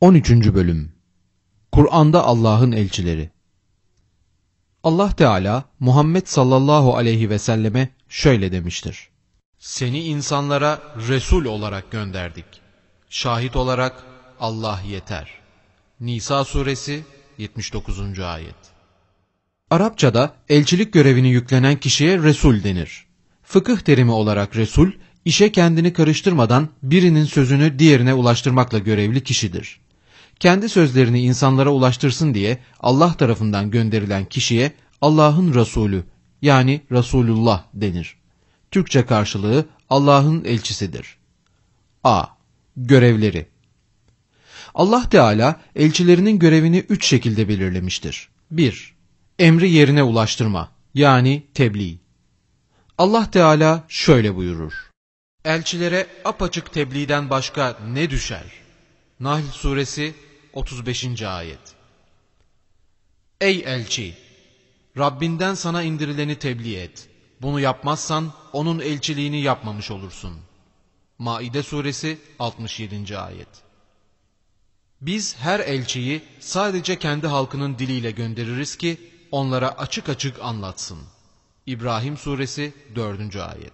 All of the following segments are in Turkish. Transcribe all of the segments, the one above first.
13. Bölüm Kur'an'da Allah'ın elçileri Allah Teala Muhammed sallallahu aleyhi ve selleme şöyle demiştir. Seni insanlara Resul olarak gönderdik. Şahit olarak Allah yeter. Nisa suresi 79. ayet Arapçada elçilik görevini yüklenen kişiye Resul denir. Fıkıh terimi olarak Resul, işe kendini karıştırmadan birinin sözünü diğerine ulaştırmakla görevli kişidir. Kendi sözlerini insanlara ulaştırsın diye Allah tarafından gönderilen kişiye Allah'ın Resulü yani Resulullah denir. Türkçe karşılığı Allah'ın elçisidir. A. Görevleri Allah Teala elçilerinin görevini üç şekilde belirlemiştir. 1. Emri yerine ulaştırma yani tebliğ. Allah Teala şöyle buyurur. Elçilere apaçık tebliğden başka ne düşer? Nahl suresi 35. ayet. Ey elçi! Rabbinden sana indirileni tebliğ et. Bunu yapmazsan onun elçiliğini yapmamış olursun. Maide suresi 67. ayet. Biz her elçiyi sadece kendi halkının diliyle göndeririz ki onlara açık açık anlatsın. İbrahim suresi 4. ayet.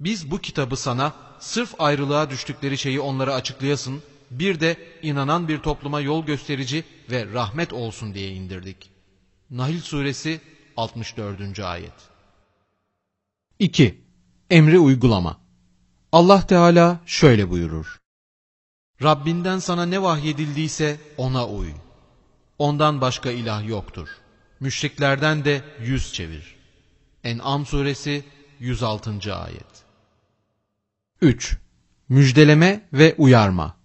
Biz bu kitabı sana sırf ayrılığa düştükleri şeyi onlara açıklayasın, bir de inanan bir topluma yol gösterici ve rahmet olsun diye indirdik. Nahil suresi 64. ayet. 2. Emri uygulama. Allah Teala şöyle buyurur. Rabbinden sana ne vahyedildiyse ona uy. Ondan başka ilah yoktur. Müşriklerden de yüz çevir. En'am suresi 106. ayet. 3. Müjdeleme ve uyarma.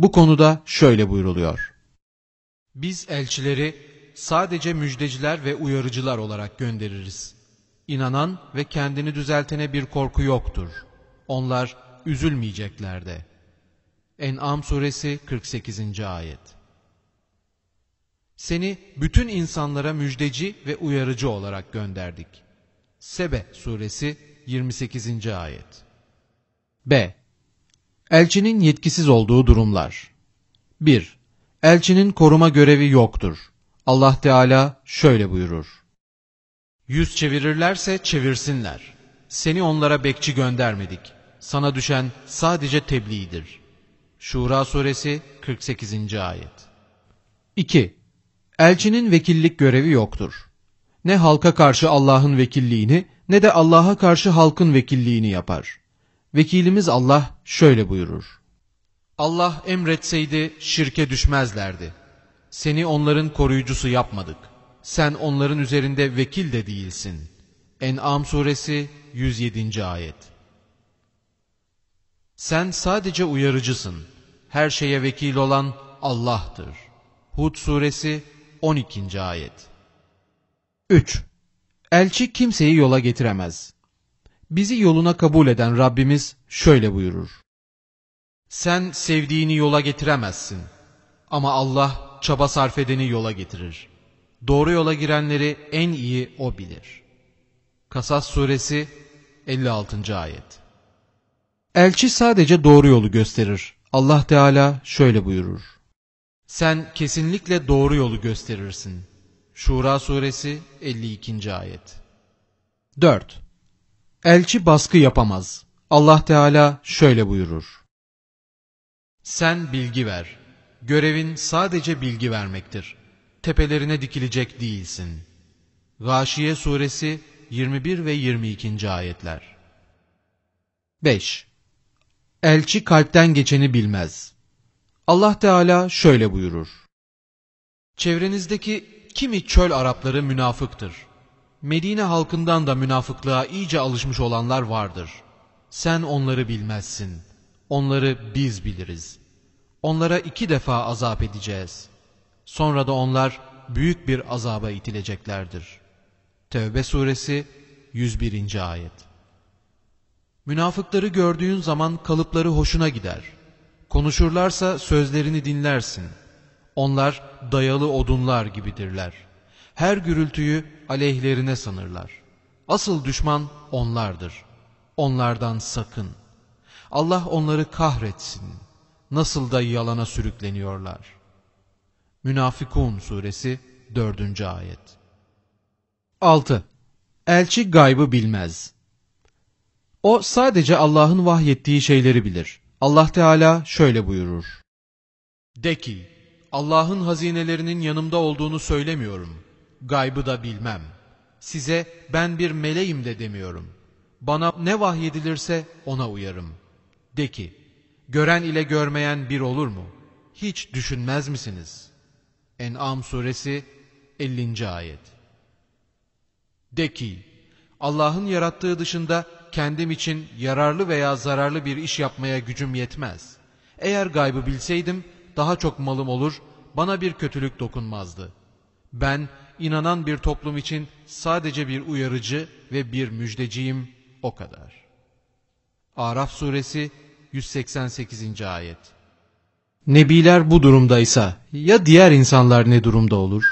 Bu konuda şöyle buyruluyor. Biz elçileri sadece müjdeciler ve uyarıcılar olarak göndeririz. İnanan ve kendini düzeltene bir korku yoktur. Onlar üzülmeyecekler de. En'am suresi 48. ayet. Seni bütün insanlara müjdeci ve uyarıcı olarak gönderdik. Sebe suresi 28. ayet. B. Elçinin yetkisiz olduğu durumlar. 1. Elçinin koruma görevi yoktur. Allah Teala şöyle buyurur. Yüz çevirirlerse çevirsinler. Seni onlara bekçi göndermedik. Sana düşen sadece tebliğdir. Şura suresi 48. ayet. 2. Elçinin vekillik görevi yoktur. Ne halka karşı Allah'ın vekilliğini ne de Allah'a karşı halkın vekilliğini yapar. Vekilimiz Allah şöyle buyurur. Allah emretseydi şirke düşmezlerdi. Seni onların koruyucusu yapmadık. Sen onların üzerinde vekil de değilsin. En'am suresi 107. ayet. Sen sadece uyarıcısın. Her şeye vekil olan Allah'tır. Hud suresi 12. ayet. 3. Elçi kimseyi yola getiremez. Bizi yoluna kabul eden Rabbimiz şöyle buyurur. Sen sevdiğini yola getiremezsin. Ama Allah çaba sarf edeni yola getirir. Doğru yola girenleri en iyi O bilir. Kasas suresi 56. ayet. Elçi sadece doğru yolu gösterir. Allah Teala şöyle buyurur. Sen kesinlikle doğru yolu gösterirsin. Şura suresi 52. ayet. 4. Elçi baskı yapamaz. Allah Teala şöyle buyurur. Sen bilgi ver. Görevin sadece bilgi vermektir. Tepelerine dikilecek değilsin. Gâşiye suresi 21 ve 22. ayetler. 5. Elçi kalpten geçeni bilmez. Allah Teala şöyle buyurur. Çevrenizdeki kimi çöl Arapları münafıktır. Medine halkından da münafıklığa iyice alışmış olanlar vardır. Sen onları bilmezsin. Onları biz biliriz. Onlara iki defa azap edeceğiz. Sonra da onlar büyük bir azaba itileceklerdir. Tevbe suresi 101. ayet Münafıkları gördüğün zaman kalıpları hoşuna gider. Konuşurlarsa sözlerini dinlersin. Onlar dayalı odunlar gibidirler. Her gürültüyü aleyhlerine sanırlar. Asıl düşman onlardır. Onlardan sakın. Allah onları kahretsin. nasıl da yalana sürükleniyorlar. Münafikun suresi 4. ayet 6. Elçi gaybı bilmez. O sadece Allah'ın vahyettiği şeyleri bilir. Allah Teala şöyle buyurur. De ki, Allah'ın hazinelerinin yanımda olduğunu söylemiyorum. Gaybı da bilmem. Size ben bir meleğim de demiyorum. Bana ne vahyedilirse ona uyarım. De ki, gören ile görmeyen bir olur mu? Hiç düşünmez misiniz? En'am suresi 50. ayet De ki, Allah'ın yarattığı dışında kendim için yararlı veya zararlı bir iş yapmaya gücüm yetmez. Eğer gaybı bilseydim daha çok malım olur, bana bir kötülük dokunmazdı. Ben inanan bir toplum için sadece bir uyarıcı ve bir müjdeciyim o kadar. Araf suresi 188. ayet Nebiler bu durumdaysa ya diğer insanlar ne durumda olur?